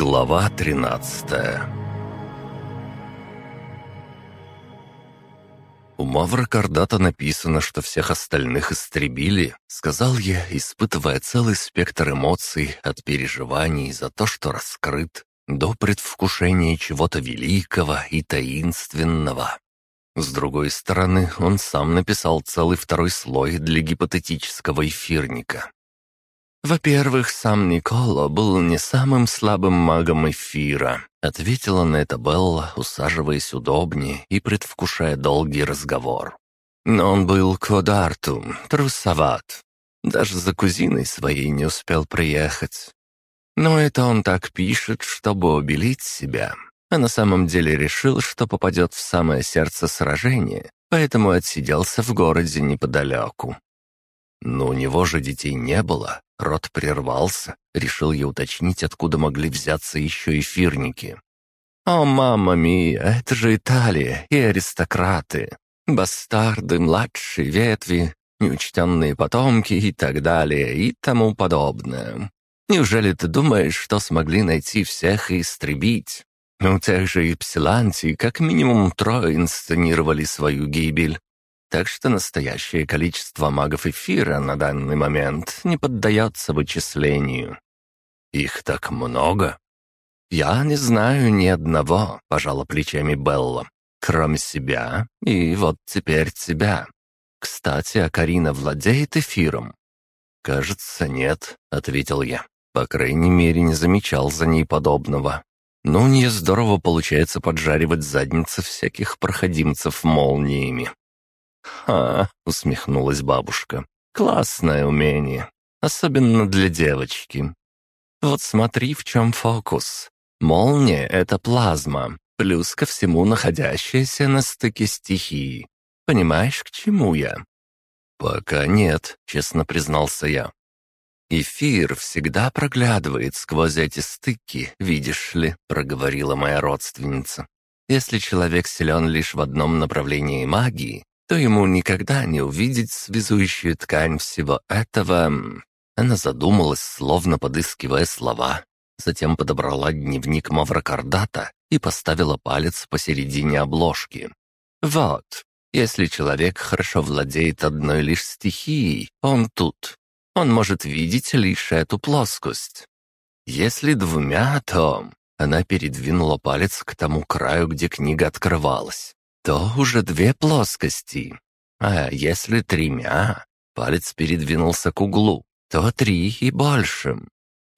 Глава 13 У Мавра Кардата написано, что всех остальных истребили, сказал я, испытывая целый спектр эмоций от переживаний за то, что раскрыт, до предвкушения чего-то великого и таинственного. С другой стороны, он сам написал целый второй слой для гипотетического эфирника. «Во-первых, сам Николо был не самым слабым магом эфира», — ответила на это Белла, усаживаясь удобнее и предвкушая долгий разговор. «Но он был квадарту, трусоват. Даже за кузиной своей не успел приехать. Но это он так пишет, чтобы убелить себя, а на самом деле решил, что попадет в самое сердце сражения, поэтому отсиделся в городе неподалеку. Но у него же детей не было, рот прервался, решил я уточнить, откуда могли взяться еще эфирники. «О, мама мия, это же Италия и аристократы, бастарды, младшие ветви, неучтенные потомки и так далее и тому подобное. Неужели ты думаешь, что смогли найти всех и истребить? У тех же Ипсиланти как минимум трое инсценировали свою гибель, так что настоящее количество магов эфира на данный момент не поддается вычислению. Их так много? Я не знаю ни одного, пожала плечами Белла, кроме себя и вот теперь тебя. Кстати, а Карина владеет эфиром? Кажется, нет, ответил я. По крайней мере, не замечал за ней подобного. Но у нее здорово получается поджаривать задницы всяких проходимцев молниями. «Ха!» — усмехнулась бабушка. «Классное умение, особенно для девочки. Вот смотри, в чем фокус. Молния — это плазма, плюс ко всему находящаяся на стыке стихии. Понимаешь, к чему я?» «Пока нет», — честно признался я. «Эфир всегда проглядывает сквозь эти стыки, видишь ли», — проговорила моя родственница. «Если человек силен лишь в одном направлении магии, то ему никогда не увидеть связующую ткань всего этого. Она задумалась, словно подыскивая слова. Затем подобрала дневник Маврокардата и поставила палец посередине обложки. «Вот, если человек хорошо владеет одной лишь стихией, он тут. Он может видеть лишь эту плоскость. Если двумя, то...» Она передвинула палец к тому краю, где книга открывалась то уже две плоскости. А если тремя, палец передвинулся к углу, то три и больше.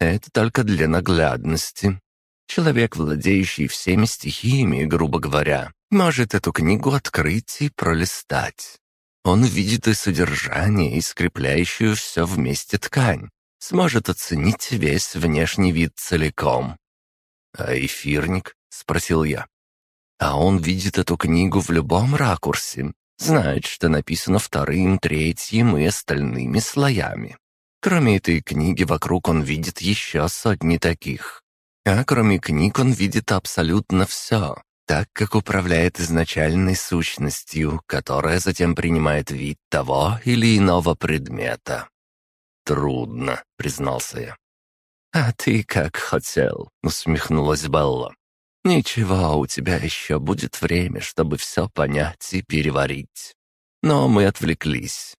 Это только для наглядности. Человек, владеющий всеми стихиями, грубо говоря, может эту книгу открыть и пролистать. Он видит и содержание, и скрепляющую все вместе ткань, сможет оценить весь внешний вид целиком. «А эфирник?» — спросил я. А он видит эту книгу в любом ракурсе, знает, что написано вторым, третьим и остальными слоями. Кроме этой книги вокруг он видит еще сотни таких. А кроме книг он видит абсолютно все, так как управляет изначальной сущностью, которая затем принимает вид того или иного предмета. «Трудно», — признался я. «А ты как хотел», — усмехнулась Белла. Ничего, у тебя еще будет время, чтобы все понять и переварить. Но мы отвлеклись.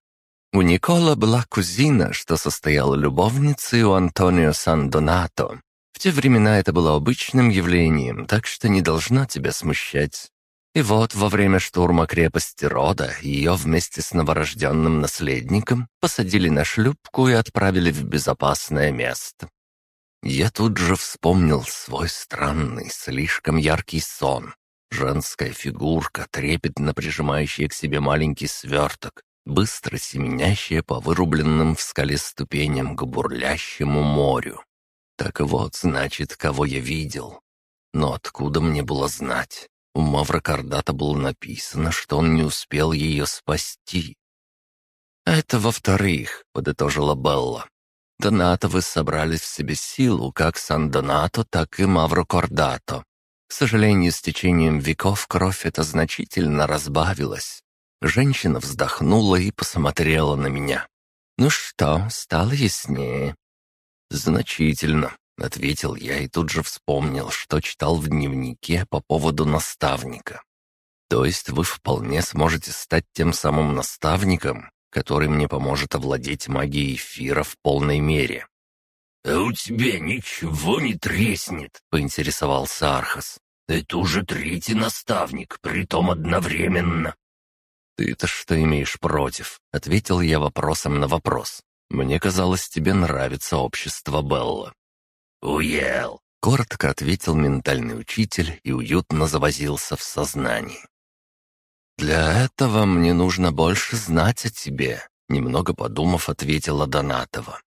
У Никола была кузина, что состояла любовницей у Антонио Сан-Донато. В те времена это было обычным явлением, так что не должна тебя смущать. И вот во время штурма крепости Рода ее вместе с новорожденным наследником посадили на шлюпку и отправили в безопасное место. Я тут же вспомнил свой странный, слишком яркий сон. Женская фигурка, трепетно прижимающая к себе маленький сверток, быстро семенящая по вырубленным в скале ступеням к бурлящему морю. Так вот, значит, кого я видел. Но откуда мне было знать? У Мавра Кардата было написано, что он не успел ее спасти. «Это во-вторых», — подытожила Белла. Донатовы собрали в себе силу как Сан-Донато, так и Мавро-Кордато. К сожалению, с течением веков кровь эта значительно разбавилась. Женщина вздохнула и посмотрела на меня. «Ну что, стало яснее?» «Значительно», — ответил я и тут же вспомнил, что читал в дневнике по поводу наставника. «То есть вы вполне сможете стать тем самым наставником, который мне поможет овладеть магией эфира в полной мере?» «А у тебя ничего не треснет?» — поинтересовался Архас. «Это уже третий наставник, притом одновременно». «Ты-то что имеешь против?» — ответил я вопросом на вопрос. «Мне казалось, тебе нравится общество Белла». «Уел!» — коротко ответил ментальный учитель и уютно завозился в сознании. «Для этого мне нужно больше знать о тебе», — немного подумав, ответила Донатова.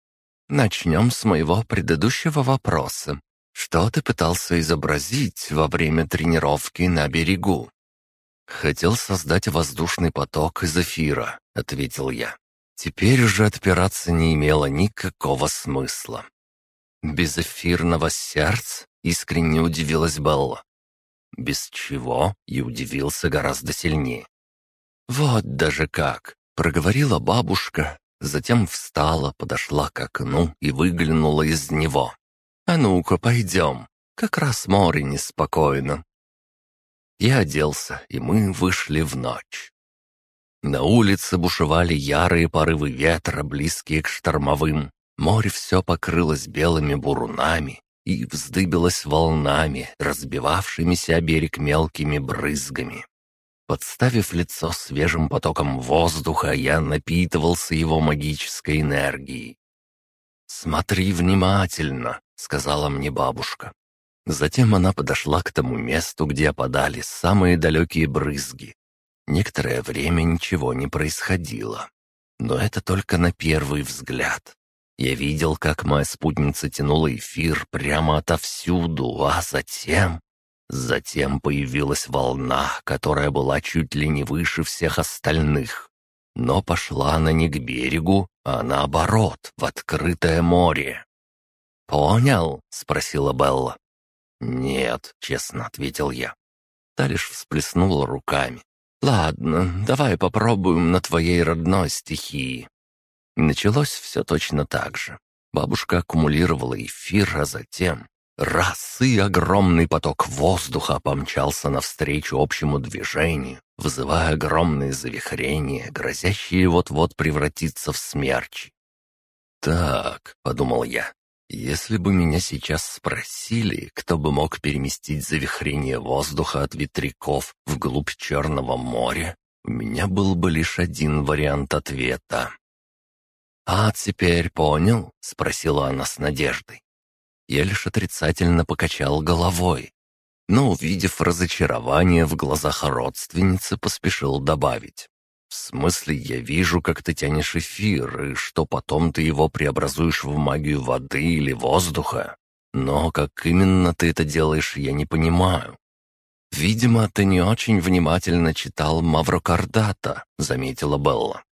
«Начнем с моего предыдущего вопроса. Что ты пытался изобразить во время тренировки на берегу?» «Хотел создать воздушный поток из эфира», — ответил я. Теперь уже отпираться не имело никакого смысла. «Без эфирного сердца?» — искренне удивилась Белла. «Без чего?» — и удивился гораздо сильнее. «Вот даже как!» — проговорила бабушка, затем встала, подошла к окну и выглянула из него. «А ну-ка, пойдем, как раз море неспокойно». Я оделся, и мы вышли в ночь. На улице бушевали ярые порывы ветра, близкие к штормовым. Море все покрылось белыми бурунами и вздыбилось волнами, разбивавшимися о берег мелкими брызгами. Подставив лицо свежим потоком воздуха, я напитывался его магической энергией. «Смотри внимательно», — сказала мне бабушка. Затем она подошла к тому месту, где опадали самые далекие брызги. Некоторое время ничего не происходило. Но это только на первый взгляд. Я видел, как моя спутница тянула эфир прямо отовсюду, а затем... Затем появилась волна, которая была чуть ли не выше всех остальных. Но пошла она не к берегу, а наоборот, в открытое море. «Понял?» — спросила Белла. «Нет», — честно ответил я. Та лишь всплеснула руками. «Ладно, давай попробуем на твоей родной стихии. Началось все точно так же. Бабушка аккумулировала эфир, а затем... Раз, и огромный поток воздуха помчался навстречу общему движению, вызывая огромные завихрения, грозящие вот-вот превратиться в смерчи. «Так», — подумал я, — «если бы меня сейчас спросили, кто бы мог переместить завихрение воздуха от ветряков вглубь Черного моря, у меня был бы лишь один вариант ответа. «А теперь понял?» — спросила она с надеждой. Я лишь отрицательно покачал головой, но, увидев разочарование в глазах родственницы, поспешил добавить. «В смысле, я вижу, как ты тянешь эфир, и что потом ты его преобразуешь в магию воды или воздуха. Но как именно ты это делаешь, я не понимаю». «Видимо, ты не очень внимательно читал Маврокардата», — заметила Белла.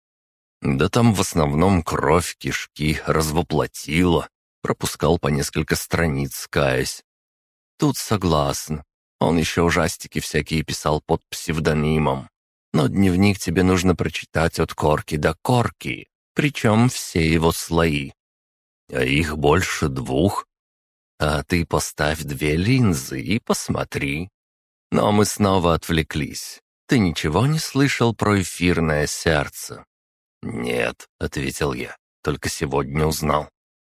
Да там в основном кровь, кишки развоплотила. Пропускал по несколько страниц, каясь. Тут согласен. Он еще ужастики всякие писал под псевдонимом. Но дневник тебе нужно прочитать от корки до корки, причем все его слои. А их больше двух. А ты поставь две линзы и посмотри. Но мы снова отвлеклись. Ты ничего не слышал про эфирное сердце? «Нет», — ответил я, — «только сегодня узнал».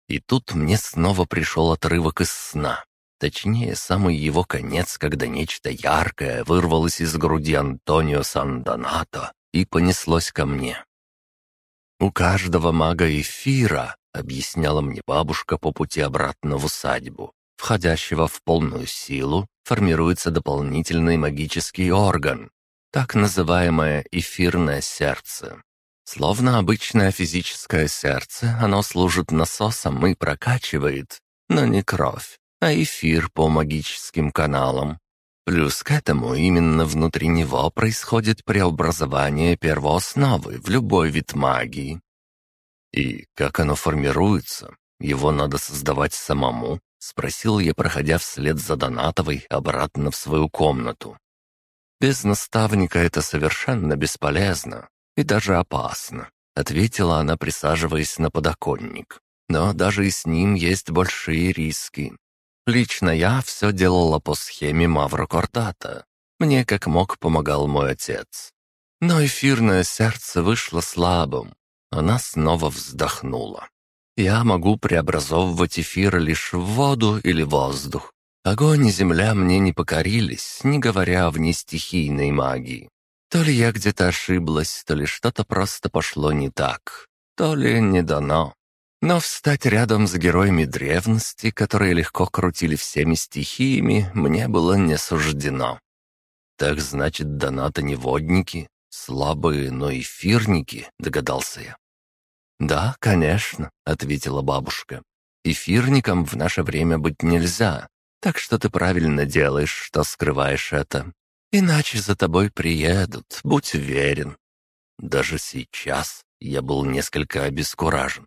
И тут мне снова пришел отрывок из сна. Точнее, самый его конец, когда нечто яркое вырвалось из груди Антонио Сан-Донато и понеслось ко мне. «У каждого мага эфира», — объясняла мне бабушка по пути обратно в усадьбу, входящего в полную силу, формируется дополнительный магический орган, так называемое эфирное сердце. Словно обычное физическое сердце, оно служит насосом и прокачивает, но не кровь, а эфир по магическим каналам. Плюс к этому именно внутри него происходит преобразование первоосновы в любой вид магии. И как оно формируется? Его надо создавать самому? Спросил я, проходя вслед за Донатовой обратно в свою комнату. Без наставника это совершенно бесполезно и даже опасно», — ответила она, присаживаясь на подоконник. Но даже и с ним есть большие риски. Лично я все делала по схеме Маврокортата. Мне как мог помогал мой отец. Но эфирное сердце вышло слабым. Она снова вздохнула. Я могу преобразовывать эфир лишь в воду или воздух. Огонь и земля мне не покорились, не говоря о внестихийной магии. То ли я где-то ошиблась, то ли что-то просто пошло не так, то ли не дано. Но встать рядом с героями древности, которые легко крутили всеми стихиями, мне было не суждено. Так значит, донаты не водники, слабые, но эфирники, догадался я. «Да, конечно», — ответила бабушка. «Эфирником в наше время быть нельзя, так что ты правильно делаешь, что скрываешь это. Иначе за тобой приедут, будь уверен». Даже сейчас я был несколько обескуражен.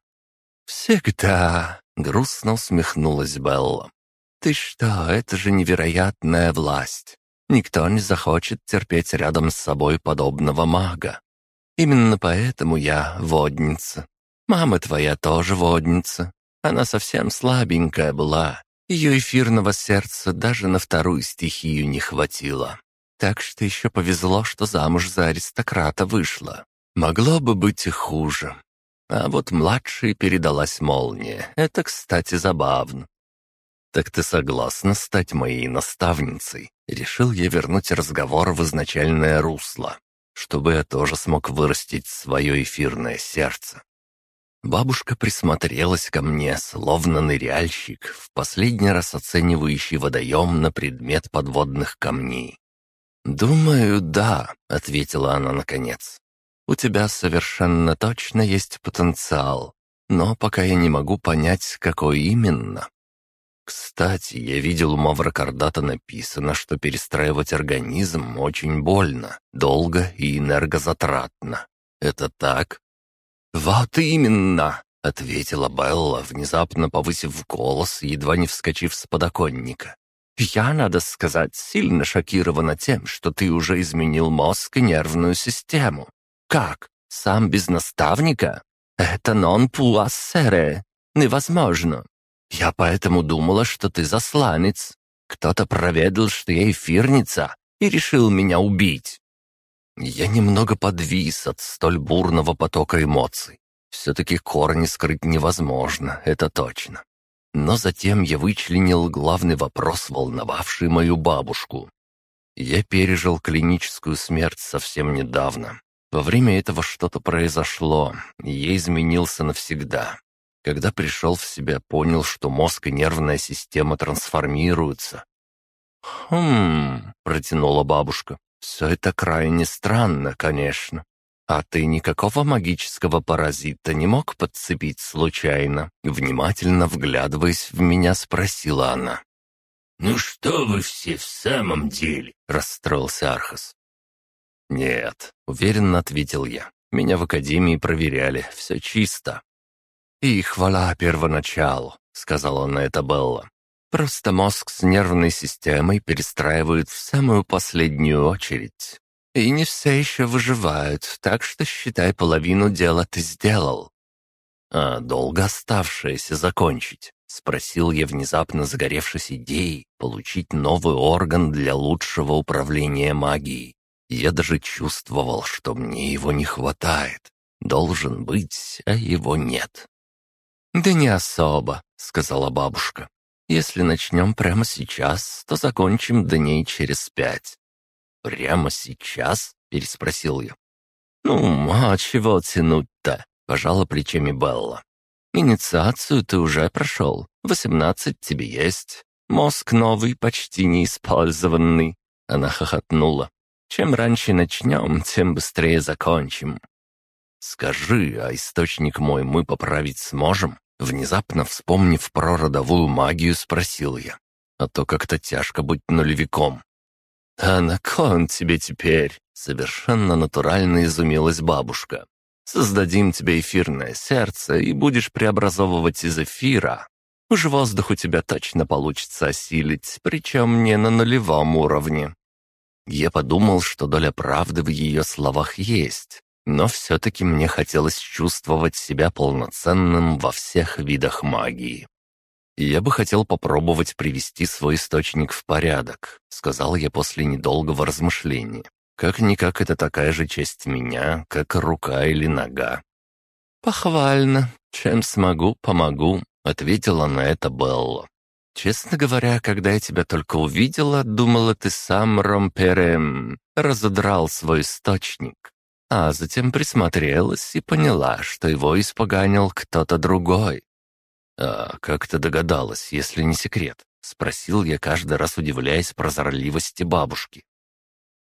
«Всегда», — грустно усмехнулась Белла. «Ты что, это же невероятная власть. Никто не захочет терпеть рядом с собой подобного мага. Именно поэтому я водница. Мама твоя тоже водница. Она совсем слабенькая была. Ее эфирного сердца даже на вторую стихию не хватило. Так что еще повезло, что замуж за аристократа вышла. Могло бы быть и хуже. А вот младшей передалась молния. Это, кстати, забавно. «Так ты согласна стать моей наставницей?» Решил я вернуть разговор в изначальное русло, чтобы я тоже смог вырастить свое эфирное сердце. Бабушка присмотрелась ко мне, словно ныряльщик, в последний раз оценивающий водоем на предмет подводных камней. «Думаю, да», — ответила она наконец. «У тебя совершенно точно есть потенциал, но пока я не могу понять, какой именно». Кстати, я видел у Маврокардата написано, что перестраивать организм очень больно, долго и энергозатратно. Это так? «Вот именно!» — ответила Белла, внезапно повысив голос, едва не вскочив с подоконника. «Я, надо сказать, сильно шокирована тем, что ты уже изменил мозг и нервную систему. Как? Сам без наставника? Это нон пуассере. Невозможно. Я поэтому думала, что ты засланец. Кто-то проведал, что я эфирница, и решил меня убить. Я немного подвис от столь бурного потока эмоций. Все-таки корни скрыть невозможно, это точно. Но затем я вычленил главный вопрос, волновавший мою бабушку. Я пережил клиническую смерть совсем недавно. Во время этого что-то произошло, и я изменился навсегда. Когда пришел в себя, понял, что мозг и нервная система трансформируются. «Хм...» — протянула бабушка. «Все это крайне странно, конечно. А ты никакого магического паразита не мог подцепить случайно?» Внимательно вглядываясь в меня, спросила она. «Ну что вы все в самом деле?» — расстроился Архас. «Нет», — уверенно ответил я. «Меня в академии проверяли, все чисто». «И хвала первоначалу», — сказала на это Белла. Просто мозг с нервной системой перестраивают в самую последнюю очередь. И не все еще выживают, так что считай, половину дела ты сделал. А долго оставшееся закончить? Спросил я, внезапно загоревшись идеей получить новый орган для лучшего управления магией. Я даже чувствовал, что мне его не хватает. Должен быть, а его нет. «Да не особо», — сказала бабушка. Если начнем прямо сейчас, то закончим дней через пять». «Прямо сейчас?» — переспросил я. «Ну, а чего тянуть-то?» — пожала плечами Белла. «Инициацию ты уже прошел. Восемнадцать тебе есть. Мозг новый, почти неиспользованный». Она хохотнула. «Чем раньше начнем, тем быстрее закончим». «Скажи, а источник мой мы поправить сможем?» Внезапно вспомнив про родовую магию, спросил я. А то как-то тяжко быть нулевиком. «А на кон тебе теперь?» — совершенно натурально изумилась бабушка. «Создадим тебе эфирное сердце, и будешь преобразовывать из эфира. Уж воздух у тебя точно получится осилить, причем не на нулевом уровне». Я подумал, что доля правды в ее словах есть. но все-таки мне хотелось чувствовать себя полноценным во всех видах магии. «Я бы хотел попробовать привести свой источник в порядок», — сказал я после недолгого размышления. «Как-никак это такая же часть меня, как рука или нога». «Похвально. Чем смогу, помогу», — ответила на это Белла. «Честно говоря, когда я тебя только увидела, думала, ты сам Ромперем разодрал свой источник. А затем присмотрелась и поняла, что его испоганил кто-то другой. «А как ты догадалась, если не секрет?» — спросил я, каждый раз удивляясь прозорливости бабушки.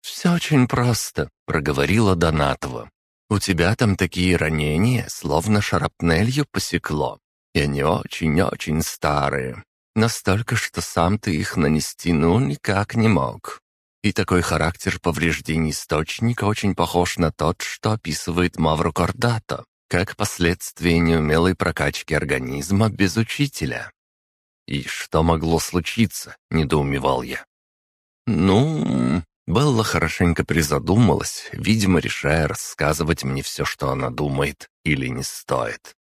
«Все очень просто», — проговорила Донатова. «У тебя там такие ранения, словно шарапнелью посекло. И они очень-очень старые. Настолько, что сам ты их нанести ну никак не мог. И такой характер повреждений источника очень похож на тот, что описывает Мавро Кордато, как последствие неумелой прокачки организма без учителя. «И что могло случиться?» — недоумевал я. «Ну...» Белла хорошенько призадумалась, видимо, решая рассказывать мне все, что она думает, или не стоит.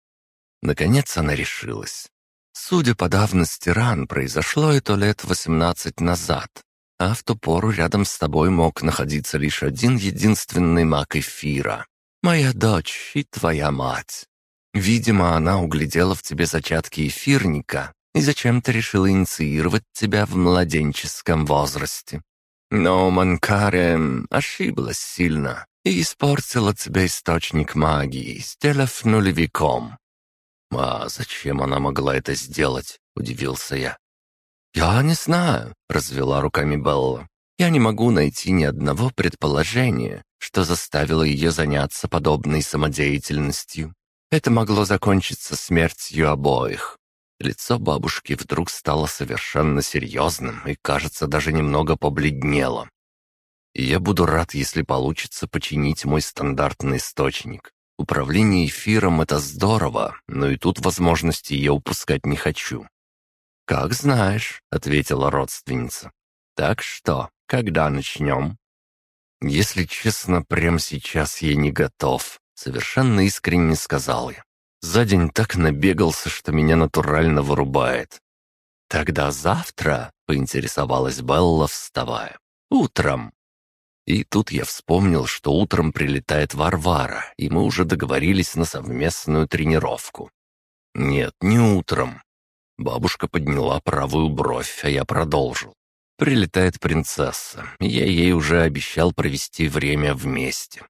Наконец она решилась. Судя по давности ран, произошло это лет восемнадцать назад, а в ту пору рядом с тобой мог находиться лишь один единственный маг эфира. Моя дочь и твоя мать. Видимо, она углядела в тебе зачатки эфирника и зачем-то решила инициировать тебя в младенческом возрасте. Но Манкаре ошиблась сильно и испортила тебе источник магии, сделав нулевиком. «А зачем она могла это сделать?» — удивился я. «Я не знаю», — развела руками Белла. «Я не могу найти ни одного предположения, что заставило ее заняться подобной самодеятельностью. Это могло закончиться смертью обоих». Лицо бабушки вдруг стало совершенно серьезным и, кажется, даже немного побледнело. «Я буду рад, если получится починить мой стандартный источник. Управление эфиром — это здорово, но и тут возможности я упускать не хочу. «Как знаешь», — ответила родственница. «Так что, когда начнем?» «Если честно, прямо сейчас я не готов», — совершенно искренне сказал я. «За день так набегался, что меня натурально вырубает». «Тогда завтра», — поинтересовалась Белла, вставая. «Утром». И тут я вспомнил, что утром прилетает Варвара, и мы уже договорились на совместную тренировку. «Нет, не утром. Бабушка подняла правую бровь, а я продолжил. Прилетает принцесса. Я ей уже обещал провести время вместе.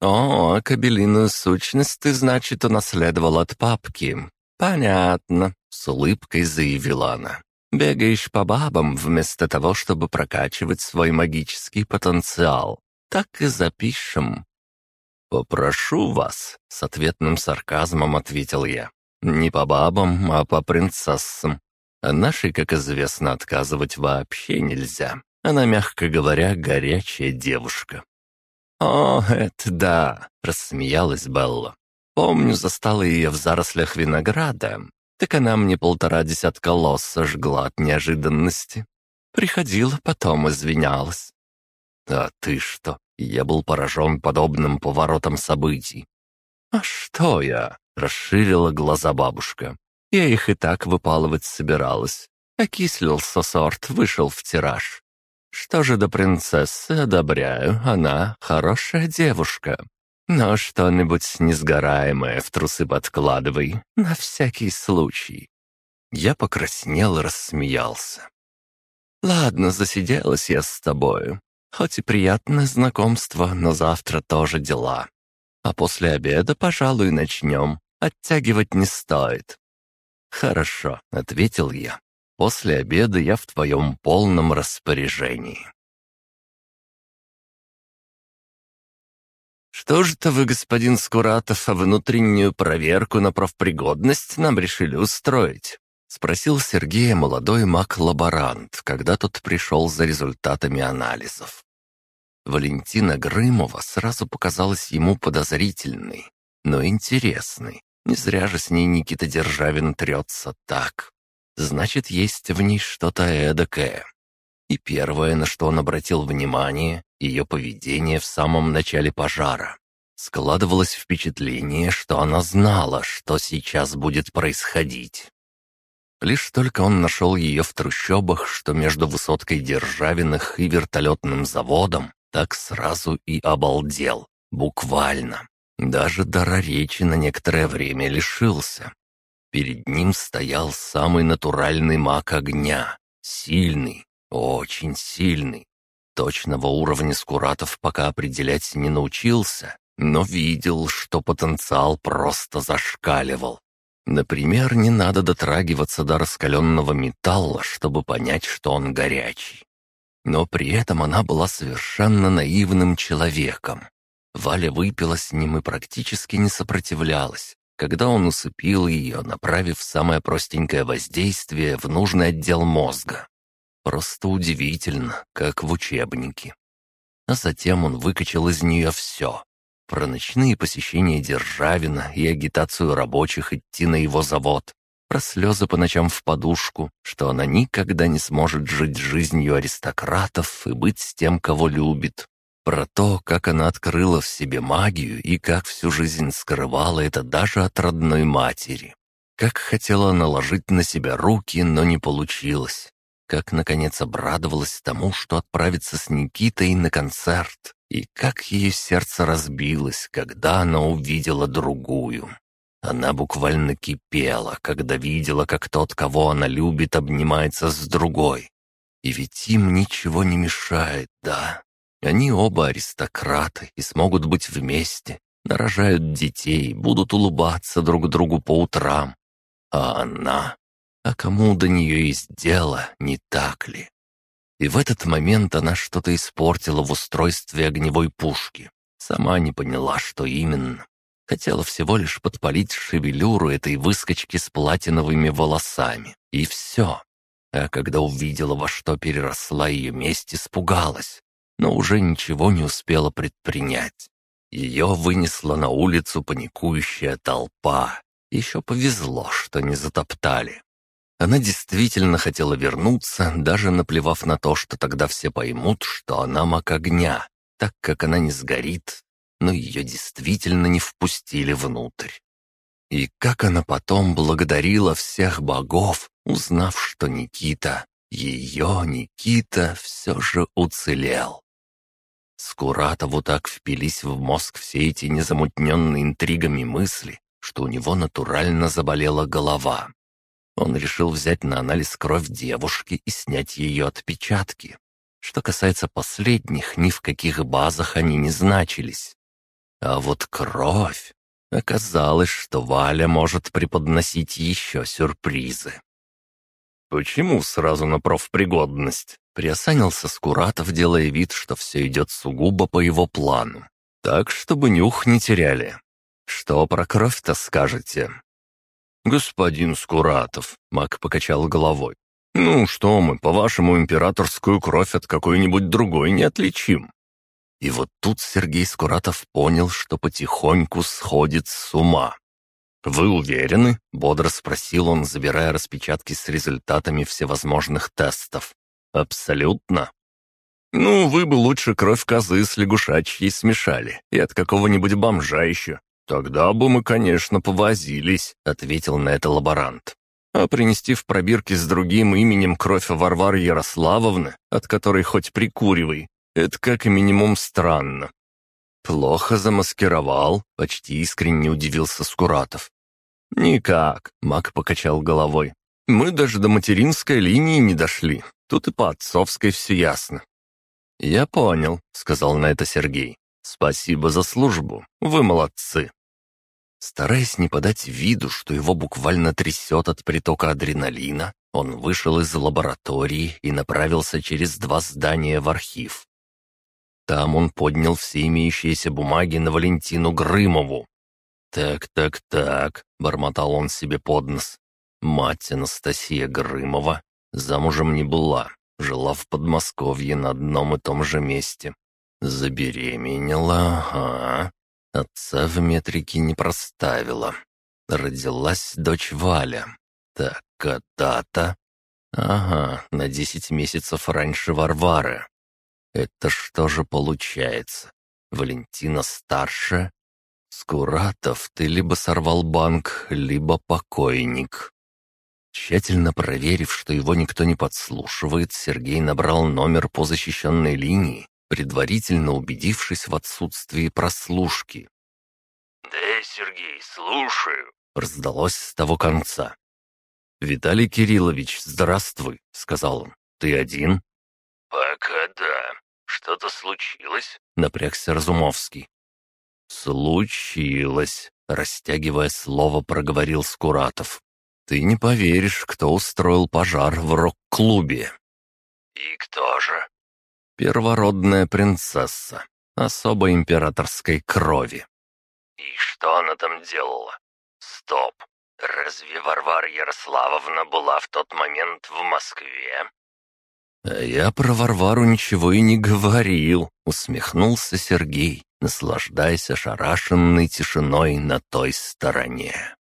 «О, кабелиную сущность ты, значит, унаследовал от папки. Понятно», — с улыбкой заявила она. «Бегаешь по бабам вместо того, чтобы прокачивать свой магический потенциал. Так и запишем». «Попрошу вас», — с ответным сарказмом ответил я. Не по бабам, а по принцессам. А нашей, как известно, отказывать вообще нельзя. Она, мягко говоря, горячая девушка. «О, это да!» — рассмеялась Белла. «Помню, застала ее в зарослях винограда. Так она мне полтора десятка лос сожгла от неожиданности. Приходила, потом извинялась». «А ты что?» Я был поражен подобным поворотом событий. «А что я?» Расширила глаза бабушка. Я их и так выпалывать собиралась. Окислился сорт, вышел в тираж. Что же до принцессы, одобряю, она хорошая девушка. Но что-нибудь несгораемое в трусы подкладывай, на всякий случай. Я покраснел и рассмеялся. «Ладно, засиделась я с тобою. Хоть и приятное знакомство, но завтра тоже дела. А после обеда, пожалуй, начнем. Оттягивать не стоит». «Хорошо», — ответил я. «После обеда я в твоем полном распоряжении». «Что же-то вы, господин Скуратов, внутреннюю проверку на профпригодность нам решили устроить?» — спросил Сергея молодой маг-лаборант, когда тот пришел за результатами анализов. Валентина Грымова сразу показалась ему подозрительной, но интересной. Не зря же с ней Никита Державин трется так. Значит, есть в ней что-то эдакое. И первое, на что он обратил внимание, ее поведение в самом начале пожара. Складывалось впечатление, что она знала, что сейчас будет происходить. Лишь только он нашел ее в трущобах, что между высоткой Державиных и вертолетным заводом, так сразу и обалдел. Буквально. Даже дара речи на некоторое время лишился. Перед ним стоял самый натуральный маг огня. Сильный, очень сильный. Точного уровня скуратов пока определять не научился, но видел, что потенциал просто зашкаливал. Например, не надо дотрагиваться до раскаленного металла, чтобы понять, что он горячий. Но при этом она была совершенно наивным человеком. Валя выпила с ним и практически не сопротивлялась, когда он усыпил ее, направив самое простенькое воздействие в нужный отдел мозга. Просто удивительно, как в учебнике. А затем он выкачал из нее все, про ночные посещения Державина и агитацию рабочих идти на его завод, про слезы по ночам в подушку, что она никогда не сможет жить жизнью аристократов и быть с тем, кого любит, про то, как она открыла в себе магию и как всю жизнь скрывала это даже от родной матери. Как хотела наложить на себя руки, но не получилось. Как, наконец, обрадовалась тому, что отправится с Никитой на концерт. И как ее сердце разбилось, когда она увидела другую. Она буквально кипела, когда видела, как тот, кого она любит, обнимается с другой. И ведь им ничего не мешает, да? Они оба аристократы и смогут быть вместе, нарожают детей, будут улыбаться друг другу по утрам. А она? А кому до нее есть дело, не так ли? И в этот момент она что-то испортила в устройстве огневой пушки. Сама не поняла, что именно. Хотела всего лишь подпалить шевелюру этой выскочки с платиновыми волосами. И все. А когда увидела, во что переросла ее месть, испугалась. Но уже ничего не успела предпринять. Ее вынесла на улицу паникующая толпа. Еще повезло, что не затоптали. Она действительно хотела вернуться, даже наплевав на то, что тогда все поймут, что она маг огня, так как она не сгорит, но ее действительно не впустили внутрь. И как она потом благодарила всех богов, узнав, что Никита, ее Никита, все же уцелел. Скуратову так впились в мозг все эти незамутненные интригами мысли, что у него натурально заболела голова. Он решил взять на анализ кровь девушки и снять ее отпечатки. Что касается последних, ни в каких базах они не значились. А вот кровь... Оказалось, что Валя может преподносить еще сюрпризы. «Почему сразу на профпригодность?» Приосанился Скуратов, делая вид, что все идет сугубо по его плану. «Так, чтобы нюх не теряли. Что про кровь-то скажете?» «Господин Скуратов», — маг покачал головой. «Ну что мы, по-вашему, императорскую кровь от какой-нибудь другой не отличим?» И вот тут Сергей Скуратов понял, что потихоньку сходит с ума. «Вы уверены?» — бодро спросил он, забирая распечатки с результатами всевозможных тестов. «Абсолютно». «Ну, вы бы лучше кровь козы с лягушачьей смешали, и от какого-нибудь бомжа еще. «Тогда бы мы, конечно, повозились», — ответил на это лаборант. «А принести в пробирке с другим именем кровь Варвары Ярославовны, от которой хоть прикуривай, это как минимум странно». «Плохо замаскировал», — почти искренне удивился Скуратов. «Никак», — Мак покачал головой. «Мы даже до материнской линии не дошли. Тут и по отцовской все ясно». «Я понял», — сказал на это Сергей. «Спасибо за службу. Вы молодцы». Стараясь не подать виду, что его буквально трясет от притока адреналина, он вышел из лаборатории и направился через два здания в архив. Там он поднял все имеющиеся бумаги на Валентину Грымову. «Так, так, так», — бормотал он себе под нос. «Мать Анастасия Грымова замужем не была, жила в Подмосковье на одном и том же месте. Забеременела, ага. Отца в метрике не проставила. Родилась дочь Валя. Так, а дата? Ага, на десять месяцев раньше Варвары. Это что же получается? Валентина старше, «Скуратов, ты либо сорвал банк, либо покойник». Тщательно проверив, что его никто не подслушивает, Сергей набрал номер по защищенной линии, предварительно убедившись в отсутствии прослушки. «Да, Сергей, слушаю», — раздалось с того конца. «Виталий Кириллович, здравствуй», — сказал он. «Ты один?» «Пока да. Что-то случилось?» — напрягся Разумовский. «Случилось», — растягивая слово, проговорил Скуратов. «Ты не поверишь, кто устроил пожар в рок-клубе». «И кто же?» «Первородная принцесса, особо императорской крови». «И что она там делала? Стоп! Разве Варвара Ярославовна была в тот момент в Москве?» «А я про Варвару ничего и не говорил», — усмехнулся Сергей, наслаждаясь ошарашенной тишиной на той стороне.